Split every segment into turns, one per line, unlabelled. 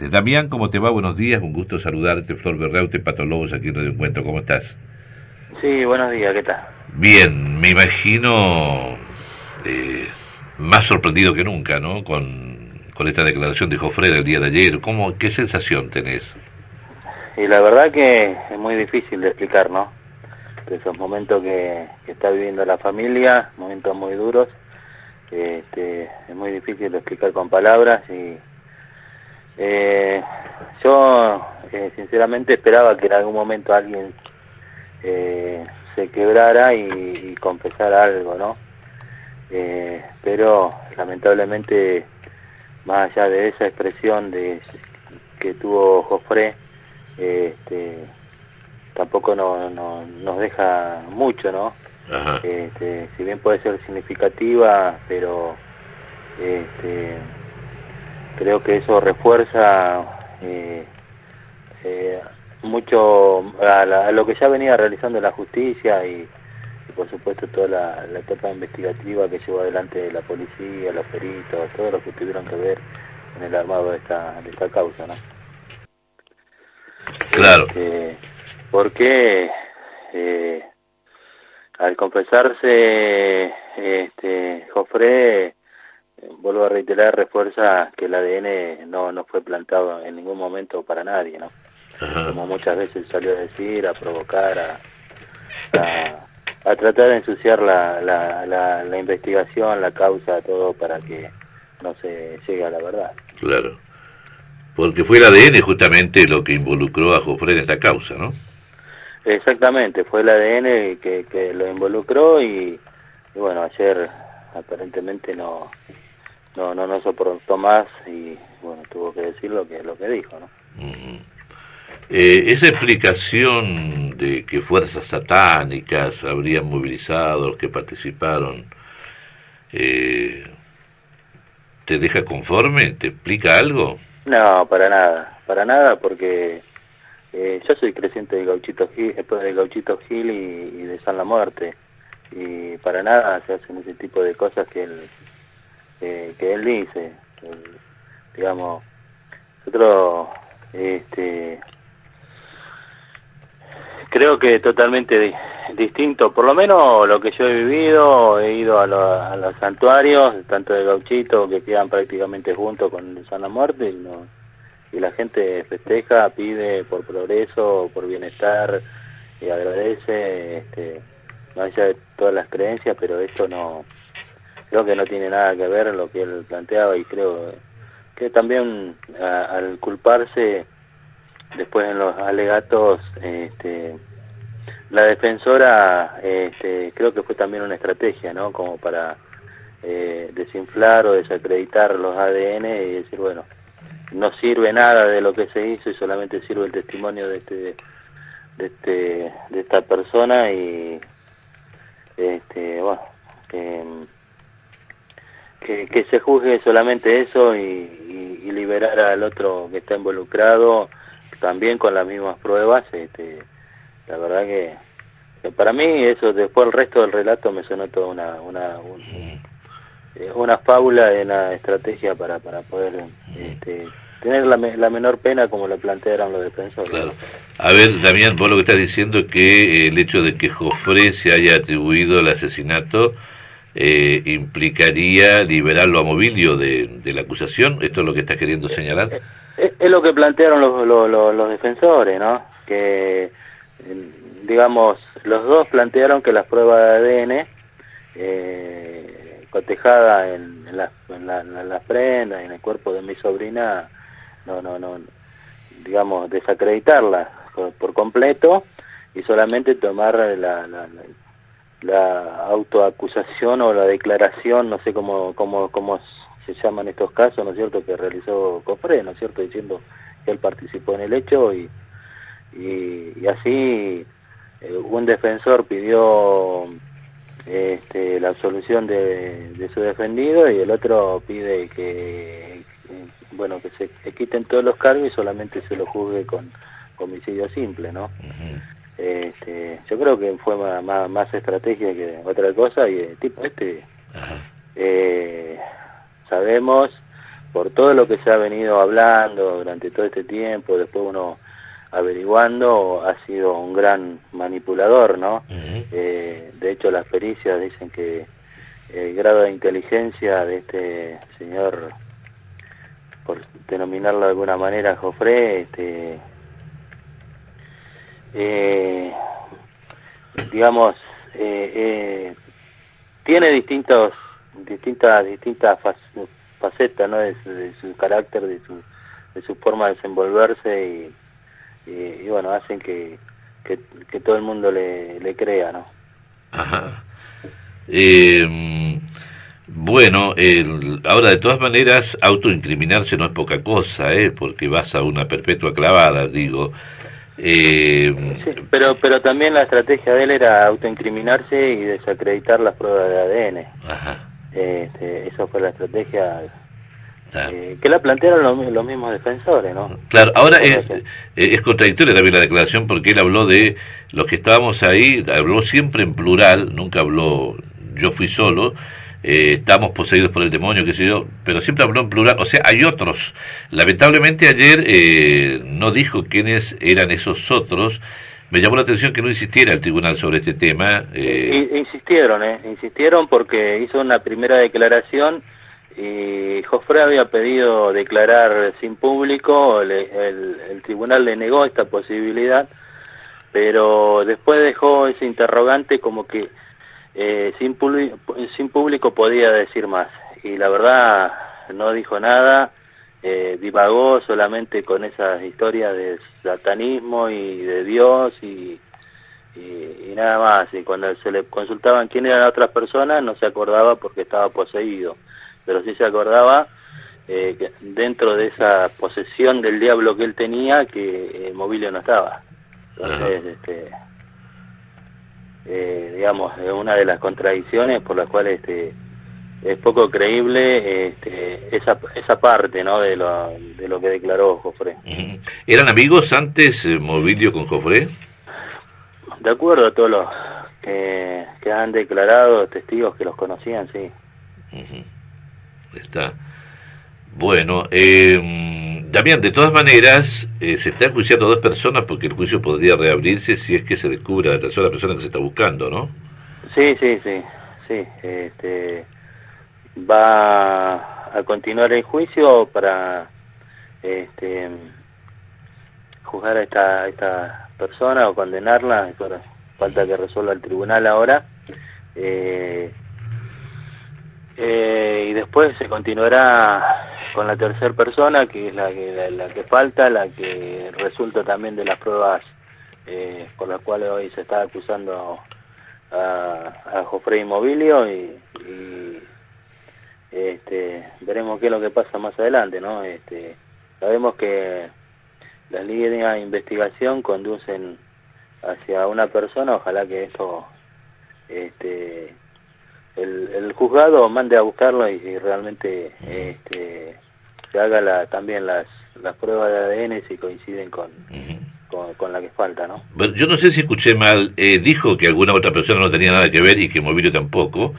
Damián, ¿cómo te va? Buenos días, un gusto saludarte. Flor Berreute, Patologos, aquí en Radio Encuentro. ¿Cómo estás?
Sí, buenos días, ¿qué tal?
Bien, me imagino eh, más sorprendido que nunca, ¿no? Con, con esta declaración de Jofrera el día de ayer. ¿Cómo, ¿Qué sensación tenés?
Y la verdad que es muy difícil de explicar, ¿no? De esos momentos que, está viviendo la familia, momentos muy duros, este, es muy difícil de explicar con palabras y eh, yo eh, sinceramente esperaba que en algún momento alguien eh, se quebrara y, confesara algo, ¿no? Eh, pero lamentablemente, más allá de esa expresión de que tuvo Jofre, este, tampoco no, no, nos deja mucho, ¿no? Este, si bien puede ser significativa, pero este, creo que eso refuerza eh, eh, mucho a, lo que ya venía realizando la justicia y, por supuesto toda la, etapa investigativa que llevó adelante la policía, los peritos, todos los que tuvieron que ver en el armado de esta, de esta causa, ¿no?
Claro.
Este, porque eh, al confesarse este, Jofre vuelvo a reiterar, refuerza que el ADN no, no fue plantado en ningún momento para nadie, ¿no? Como muchas veces salió a decir, a provocar, a, a, tratar de ensuciar la, la, la, investigación, la causa, todo para que no se llegue a la verdad.
Claro. Porque fue el ADN justamente lo que involucró a Jofre en esta causa, ¿no?
Exactamente, fue el ADN que, que lo involucró y, y bueno, ayer aparentemente no no no no soportó más y bueno tuvo que decir lo que lo que dijo no
eh, esa explicación de que fuerzas satánicas habrían movilizado a los que participaron eh, te deja conforme te explica algo
no para nada para nada porque eh, yo soy creciente de Gauchito Gil, de Gauchito Gil y, y de San La Muerte y para nada se hacen ese tipo de cosas que él que él dice. digamos, nosotros este, creo que totalmente distinto, por lo menos lo que yo he vivido, he ido a, los santuarios, tanto de Gauchito, que quedan prácticamente juntos con La Muerte, y, no, y la gente festeja, pide por progreso, por bienestar, y agradece, este, no de todas las creencias, pero esto no creo que no tiene nada que ver lo que él planteaba y creo que también al culparse después en los alegatos este, la defensora este, creo que fue también una estrategia no como para eh, desinflar o desacreditar los ADN y decir bueno no sirve nada de lo que se hizo y solamente sirve el testimonio de este de este de esta persona y este bueno eh, que, se juzgue solamente eso y, liberar al otro que está involucrado también con las mismas pruebas este la verdad que, para mí eso después el resto del relato me sonó toda una una eh, una fábula de una estrategia para para poder este, tener la, la menor pena como lo plantearon los defensores.
A ver, Damián, vos lo que estás diciendo que el hecho de que Jofre se haya atribuido el asesinato eh, implicaría liberarlo a Movilio de, la acusación. ¿Esto es lo que está queriendo señalar?
Es, lo que plantearon los, los, defensores, ¿no? Que, digamos, los dos plantearon que las pruebas de ADN eh, cotejada en, la, en, la, prenda, en el cuerpo de mi sobrina, no, no, no, digamos, desacreditarla por, completo y solamente tomar la, la autoacusación o la declaración, no sé cómo, cómo, cómo se llaman estos casos, ¿no es cierto?, que realizó Cofre, ¿no es cierto?, diciendo que él participó en el hecho y, y, así eh, un defensor pidió este, la absolución de, su defendido y el otro pide que, bueno, que se, quiten todos los cargos y solamente se lo juzgue con homicidio simple, ¿no? Este, yo creo que fue más, más, estrategia que otra cosa y tipo este eh, sabemos por todo lo que se ha venido hablando durante todo este tiempo, después uno averiguando, ha sido un gran manipulador, ¿no? Eh, de hecho, las pericias dicen que el grado de inteligencia de este señor, por denominarlo de alguna manera, Jofré, este, eh, digamos, eh, tiene distintos, distintas, distintas facetas, ¿no? De su, carácter, de su, de su forma de desenvolverse y y, bueno, hacen que, que, todo el mundo le, le crea, ¿no?
Ajá. Eh, bueno, el, ahora de todas maneras, autoincriminarse no es poca cosa, ¿eh? Porque vas a una perpetua clavada, digo.
Eh, sí, pero, pero también la estrategia de él era autoincriminarse y desacreditar las pruebas de ADN. Ajá. Este, eso fue la estrategia eh, que la plantearon los, mismos defensores, ¿no?
Claro, ahora es, eh, es contradictoria también la declaración porque él habló de los que estábamos ahí, habló siempre en plural, nunca habló yo fui solo, eh, estamos poseídos por el demonio, qué sé yo, pero siempre habló en plural, o sea, hay otros. Lamentablemente ayer eh, no dijo quiénes eran esos otros, me llamó la atención que no insistiera el tribunal sobre este tema.
Insistieron, ¿eh? Insistieron porque hizo una primera declaración y Jofre había pedido declarar sin público, el, el, tribunal le negó esta posibilidad, pero después dejó ese interrogante como que eh, sin, sin público podía decir más. Y la verdad no dijo nada, eh, divagó solamente con esas historias de satanismo y de Dios y, y, y, nada más. Y cuando se le consultaban quién eran otras personas, no se acordaba porque estaba poseído pero sí se acordaba eh, que dentro de esa posesión del diablo que él tenía que eh, Movilio no estaba. Entonces, este, eh, digamos, es una de las contradicciones por las cuales este, es poco creíble este, esa, esa parte ¿no? de, lo, de lo que declaró Jofré.
¿Eran amigos antes Movilio con Jofré?
De acuerdo a todos los que, que han declarado, testigos que los conocían, sí.
Está. Bueno, eh, Damián, de todas maneras, eh, se está enjuiciando a dos personas porque el juicio podría reabrirse si es que se descubre la tercera persona que se está buscando, ¿no?
Sí, sí, sí, sí. Este, va a continuar el juicio para este, juzgar a esta, esta persona o condenarla. falta que resuelva el tribunal ahora. Eh, eh, y después se continuará con la tercera persona, que es la que, la, que falta, la que resulta también de las pruebas eh, por las cuales hoy se está acusando a, a Jofre Inmobilio y, este, veremos qué es lo que pasa más adelante, ¿no? Este, sabemos que las líneas de investigación conducen hacia una persona, ojalá que esto este, el, juzgado mande a buscarlo y, realmente este, se haga la, también las, las pruebas de ADN si coinciden con, con, la que falta, ¿no?
yo no sé si escuché mal, eh, dijo que alguna otra persona no tenía nada que ver y que Movilio tampoco,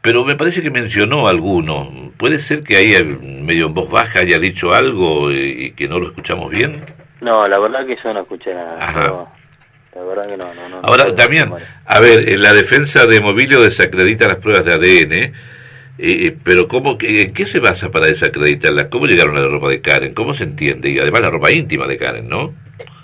pero me parece que mencionó alguno. ¿Puede ser que ahí medio en voz baja haya dicho algo y, que no lo escuchamos bien?
No, la verdad que yo no escuché nada.
Ahora, también, a ver, en la defensa de Movilio desacredita las pruebas de ADN, eh, eh, pero ¿cómo, ¿en qué se basa para desacreditarlas? ¿Cómo llegaron a la ropa de Karen? ¿Cómo se entiende? Y además la ropa íntima de Karen, ¿no?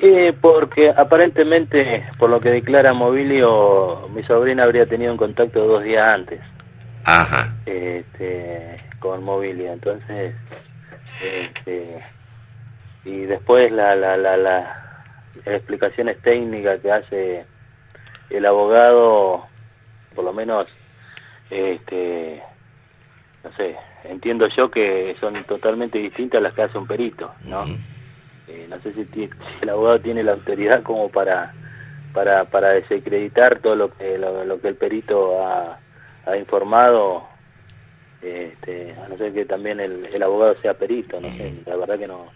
Eh, porque aparentemente, por lo que declara Movilio, mi sobrina habría tenido un contacto dos días antes.
Ajá.
Este, con Movilio, entonces, este, y después la, la, la, la explicaciones técnicas que hace el abogado, por lo menos, este, no sé, entiendo yo que son totalmente distintas a las que hace un perito, ¿no? Eh, no sé si, el abogado tiene la autoridad como para para para desacreditar todo lo que lo, que el perito ha, ha informado este, a no ser que también el, el abogado sea perito, no sé, la verdad que no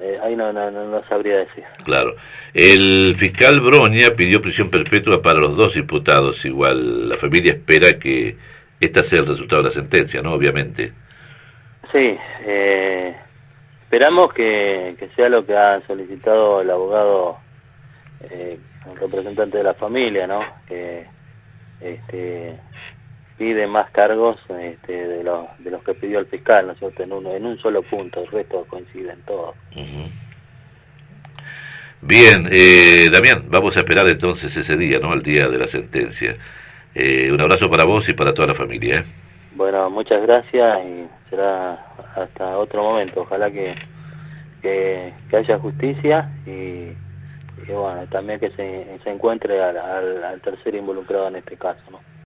eh, ahí no, no, no, sabría decir.
Claro. El fiscal Broña pidió prisión perpetua para los dos imputados. Igual la familia espera que esta sea el resultado de la sentencia, ¿no? Obviamente.
Sí, eh, esperamos que, que, sea lo que ha solicitado el abogado, eh, el representante de la familia, ¿no? Que este, pide más cargos este, de, los, de los que pidió el fiscal, ¿no es cierto? En, uno, en un solo punto, el resto coinciden todos.
Bien, eh, Damián, vamos a esperar entonces ese día, ¿no? El día de la sentencia. Eh, un abrazo para vos y para toda la familia. ¿eh?
Bueno, muchas gracias y será hasta otro momento. Ojalá que, que, haya justicia y, bueno, también que se, se encuentre al, al, al tercer involucrado en este caso, ¿no?